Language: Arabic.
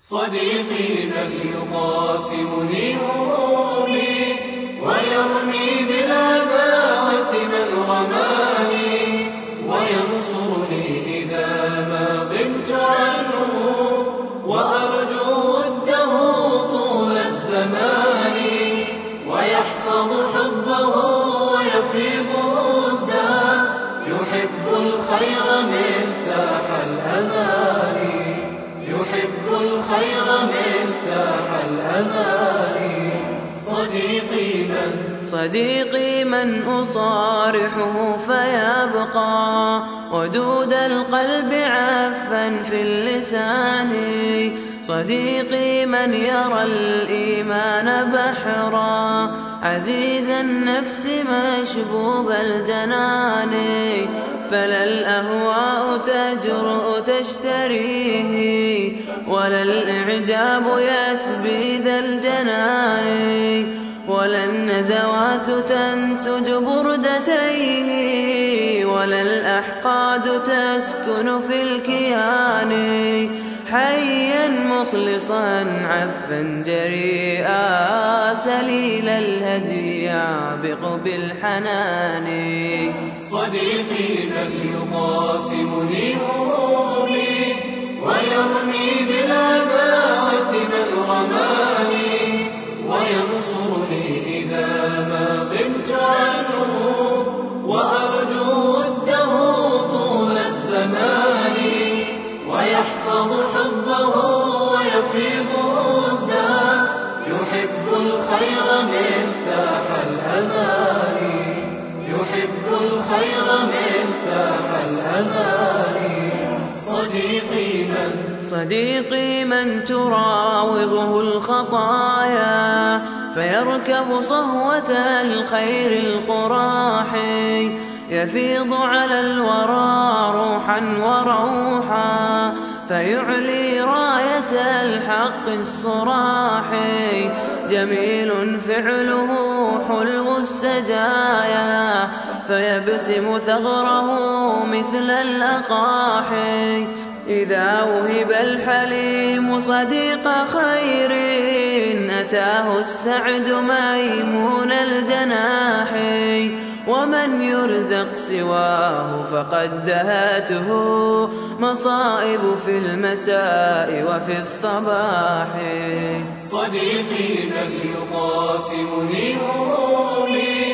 صديقي من يقاسمني همومي ويرمي بالعداوة من رماني وينصرني إذا ما غبت عنه وأرجو وده طول الزمان ويحفظ حبه ويفيض وده يحب الخير مفتاح الخير مفتاح الأمان صديقي من صديقي من أصارحه فيبقى. ودود القلب عفا في اللسان. صديقي من يرى الإيمان بحرا. عزيز النفس مشبوب الجنان فلا الأهواء تجرؤ تشتريه ولا الإعجاب يسبي ذا الجنان ولا النزوات تنسج بردتيه ولا الأحقاد تسكن في الكيان. حيا مخلصا عفا جريئا سليل الهدي يعبق بالحنان. صديقي من يقاسمني همومي ويرمي بالعداوة من رماني وينصرني إذا ما غبت عنه وأرجو وده طول الزمان. ويحفظ حبه ويفيض وده يحب الخير مفتاح الأمان يحب الخير مفتاح الأمان صديقي من صديقي من تراوغه الخطايا فيركب صهوة الخير القراحي. يفيض على الورى روحا وروحا فيعلي راية الحق الصراحي جميل فعله حلو السجايا فيبسم ثغره مثل الأقاحي إذا وهب الحليم صديق خير أتاه السعد ميمون الجناح. ومن يرزق سواه فقد دهاته. مصائب في المساء وفي الصباح. صديقي من يقاسمني همومي.